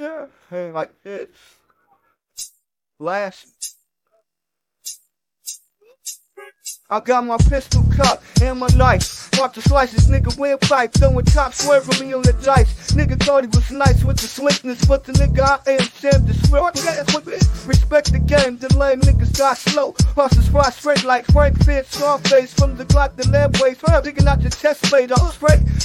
yeah, and like this. Last. I got my pistol cocked and my knife. Watch the slices, nigga windpipe, throwing top swerving me on the dice. Nigga thought he was nice with the slickness, but the nigga I am Sam the smart gas it. Respect the game, the lame niggas die slow. Horses fly straight like Frank Fitz, Scarface from the Glock, the lead waist. I'm digging out your chest plate, I'll.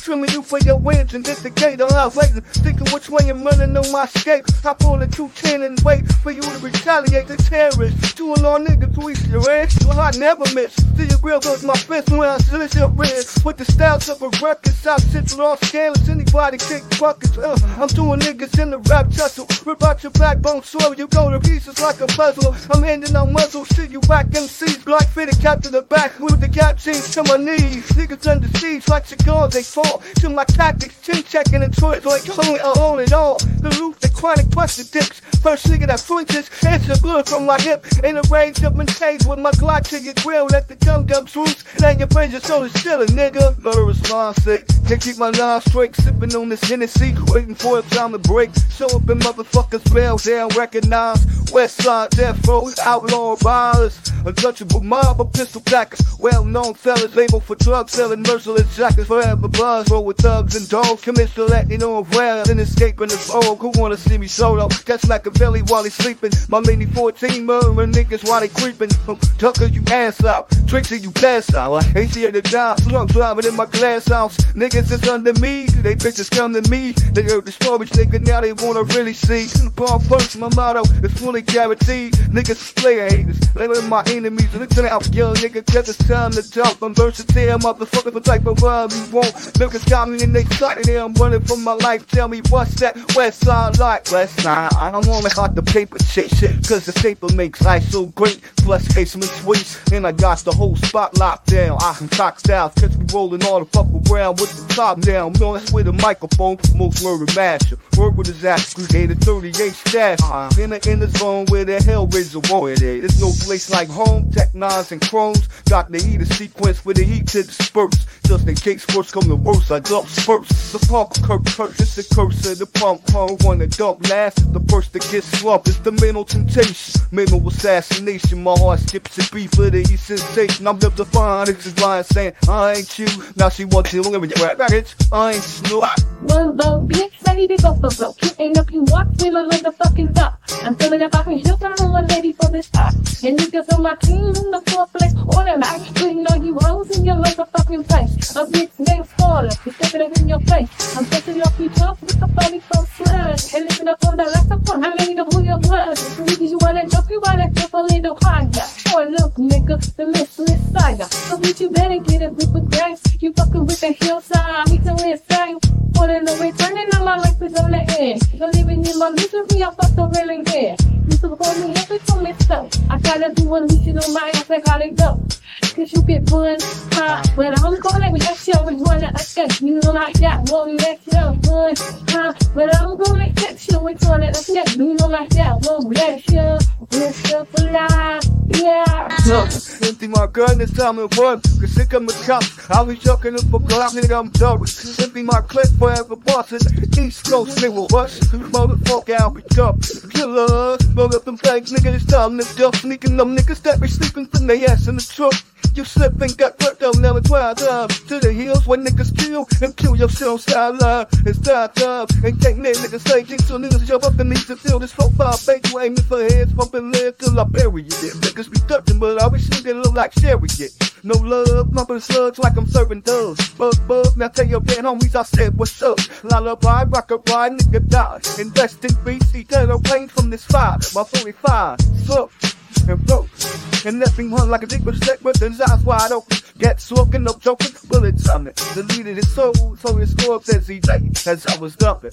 Trimming you for your wins and get the gate on out waiting. Thinking which way I'm running on my escape. I pull a 210 and wait for you to retaliate the terrorists. Two long niggas tweet your ass, you I never miss. See your grill goes my fist when I slit your wrist. With the styles of a record, South Central all scandalous. Anybody kick buckets. Uh, I'm doing niggas in the rap tussle. Rip out your backbone, slow you go to pieces like a puzzle. I'm ending on muzzle, shit you whack MCs. Black fitted cap to the back with the cap chains to my knees. Niggas under siege like cigars, they fall to my tactics. Chin checking and toys like only I own it all. The roof, the chronic busted dicks. First nigga that flinches, answer blood from my hip. In a range of mentage with my Glock to your grill. Let the gun dump truth. Now your brains just so still a nigga. Murderous mindset. Can't keep my line straight. Sipping on this Hennessy. Waiting for a time to break. Show up in motherfuckers' bells. They don't recognize. West side death row. Outlaw ballers. Untouchable mob of pistol packers. Well known fellas. Label for drug selling. Merciless jackets. Forever buzz. Roll with thugs and dogs. Commit to let you know where. Then escaping the vogue. Who wanna see me solo? Catch Machiavelli while he's sleeping. My mini 14 murdering niggas while they creeping. Oh, Tucker, you ass out. Trixie, you pass out. I ain't see the job. Slump driving in my glass house. Niggas is under me. They bitches come to me. They heard the stories, nigga. Now they wanna really see. Paul first, my motto is fully guaranteed. Niggas player haters. They let my enemies. Listen out, young nigga. Cause it's time to jump. I'm versatile, motherfucker. The type of love you want. Niggas got me and they sight. I'm running for my life. Tell me what's that west side like? West side. I don't wanna hot the paper shit shit. Cause the paper makes life so great. Plus, Casement sweets. And I got the whole spot locked down. I can cock styles, catch me rolling all the fuck around with the top down. No, that's with a microphone, most murder master. Work with his ass, created 38 staff. Uh, in the in the zone where the hell is a war it is. There's no place like home, tech nines and chromes. Got to eat a sequence with the heat to the disperse. Just in case worse come the worst, I dump first. The pump curse, curse, it's the curse of the pump. Home when the dump last the first to get slumped. It's the mental temptation, mental assassination. My heart skips a beat for the east sensation. I'm left to find is why I'm saying I ain't you. Now she wants you longer with your rap package. I Snoop. Well, the bitch to go for broke. You ain't up, you walk, feeling like the fucking top. I'm feeling I can help, I'm one lady for this top. And niggas on my team in the fourth place. On and I putting on you hoes in your like a fucking face. A bitch named Florida, you stepping up in your face. I'm touching your feet off with the body from flood. And lifting up on the left of one, I need to pull your blood. You wanna jump, you wanna jump a little higher. Look, nigga, the listless saga. So bitch, you better get a grip with grace. You fucking with the hillside, me to inside. Pulling away, turning on my life is on the edge. So living in my misery, I fuck the railing there. You support me, if it's on. I gotta do with you on my ass, how they go. Cause you get fun, huh? But I'm gonna show is one that I. You like that, won't let you fun, huh? But I'm gonna let you one that I. You like that, won't let you. Go for life, yeah. Empty my gun, it's time to run. Cause sick of my cops. I'll be chucking up for nigga, I'm done. Empty my clip forever bosses. East Coast nigga, rush. Motherfucker, I'll be tough. Killer, roll up them bags, nigga, it's time to jump. Sneaking them niggas that be sleeping from their ass in the truck. You slip and got hurt, they'll never try time. To the hills where niggas kill and kill yourself sideline. It's that time. And can't let niggas say things so niggas jump up and need to feel this profile. Bank you aiming for heads, pumping lead till I bury you. Niggas be touching, but I wish they look like. Yeah. No love, pumping slugs like I'm serving doves. Bug, bug, now tell your dead homies I said what's up. Lullaby, rock a ride, nigga die. Invest in BC, turtle plane from this fire. My 45, suck and broke. And nothing run like a dick with set with his eyes wide open. Get smoking, no joking, bullets on it. Deleted his soul, so his corpse as he lay, as I was dumping.